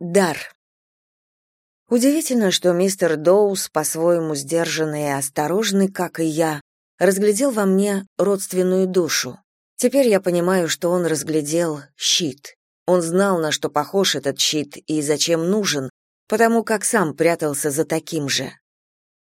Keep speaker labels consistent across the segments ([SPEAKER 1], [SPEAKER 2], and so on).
[SPEAKER 1] Дар. Удивительно, что мистер Доус, по-своему сдержанный и осторожный, как и я, разглядел во мне родственную душу. Теперь я понимаю, что он разглядел щит. Он знал, на что похож этот щит и зачем нужен, потому как сам прятался за таким же.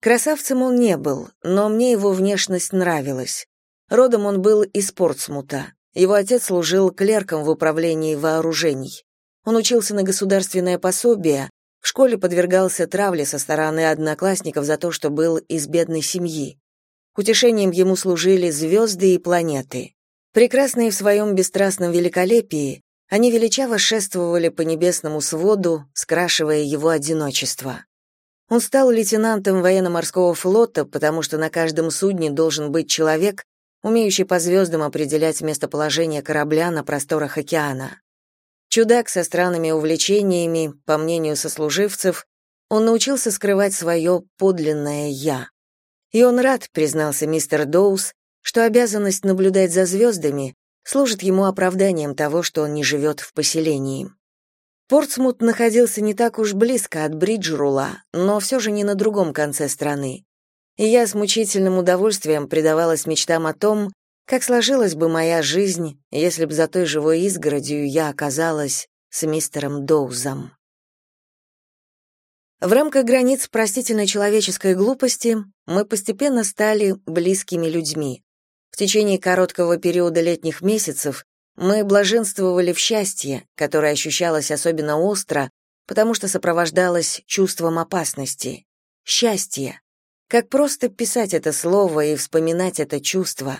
[SPEAKER 1] Красавцем он не был, но мне его внешность нравилась. Родом он был из Портсмута. Его отец служил клерком в управлении вооружений. Он учился на государственное пособие, в школе подвергался травле со стороны одноклассников за то, что был из бедной семьи. Утешением ему служили звезды и планеты. Прекрасные в своем бесстрастном великолепии, они величаво шествовали по небесному своду, скрашивая его одиночество. Он стал лейтенантом военно-морского флота, потому что на каждом судне должен быть человек, умеющий по звездам определять местоположение корабля на просторах океана. Чудак со странными увлечениями, по мнению сослуживцев, он научился скрывать свое подлинное «я». И он рад, признался мистер Доус, что обязанность наблюдать за звездами служит ему оправданием того, что он не живет в поселении. Портсмут находился не так уж близко от Бриджрула, но все же не на другом конце страны. И я с мучительным удовольствием предавалась мечтам о том, как сложилась бы моя жизнь, если б за той живой изгородью я оказалась с мистером Доузом? В рамках границ простительной человеческой глупости мы постепенно стали близкими людьми. В течение короткого периода летних месяцев мы блаженствовали в счастье, которое ощущалось особенно остро, потому что сопровождалось чувством опасности. Счастье. Как просто писать это слово и вспоминать это чувство.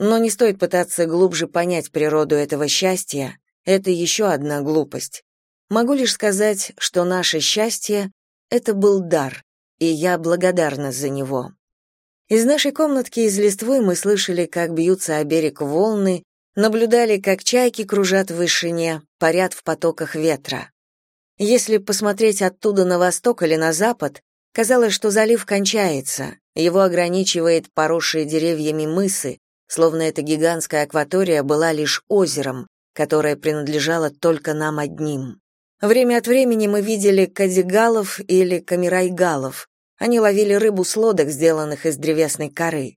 [SPEAKER 1] Но не стоит пытаться глубже понять природу этого счастья, это еще одна глупость. Могу лишь сказать, что наше счастье — это был дар, и я благодарна за него. Из нашей комнатки из листвы мы слышали, как бьются о берег волны, наблюдали, как чайки кружат в вышине, парят в потоках ветра. Если посмотреть оттуда на восток или на запад, казалось, что залив кончается, его ограничивает поросшие деревьями мысы, словно эта гигантская акватория была лишь озером, которое принадлежало только нам одним. Время от времени мы видели кадигалов или камерайгалов. Они ловили рыбу с лодок, сделанных из древесной коры.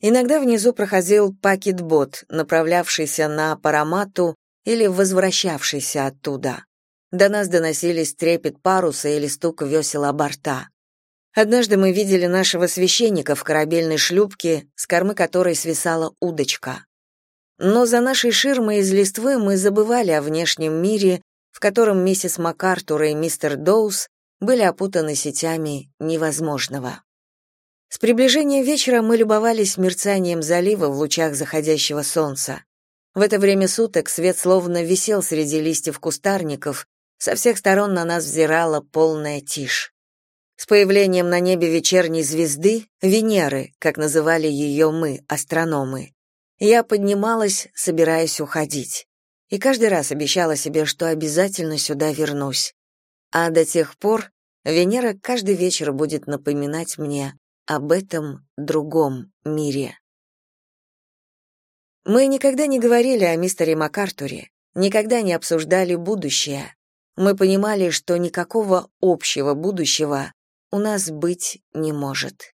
[SPEAKER 1] Иногда внизу проходил пакетбот, направлявшийся на Парамату или возвращавшийся оттуда. До нас доносились трепет паруса или стук весел о борта. Однажды мы видели нашего священника в корабельной шлюпке, с кормы которой свисала удочка. Но за нашей ширмой из листвы мы забывали о внешнем мире, в котором миссис МакАртур и мистер Доус были опутаны сетями невозможного. С приближением вечера мы любовались мерцанием залива в лучах заходящего солнца. В это время суток свет словно висел среди листьев кустарников, со всех сторон на нас взирала полная тишь. С появлением на небе вечерней звезды, Венеры, как называли ее мы, астрономы, я поднималась, собираясь уходить. И каждый раз обещала себе, что обязательно сюда вернусь. А до тех пор Венера каждый вечер будет напоминать мне об этом другом мире. Мы никогда не говорили о мистере МакАртуре, никогда не обсуждали будущее. Мы понимали, что никакого общего будущего у нас быть не может.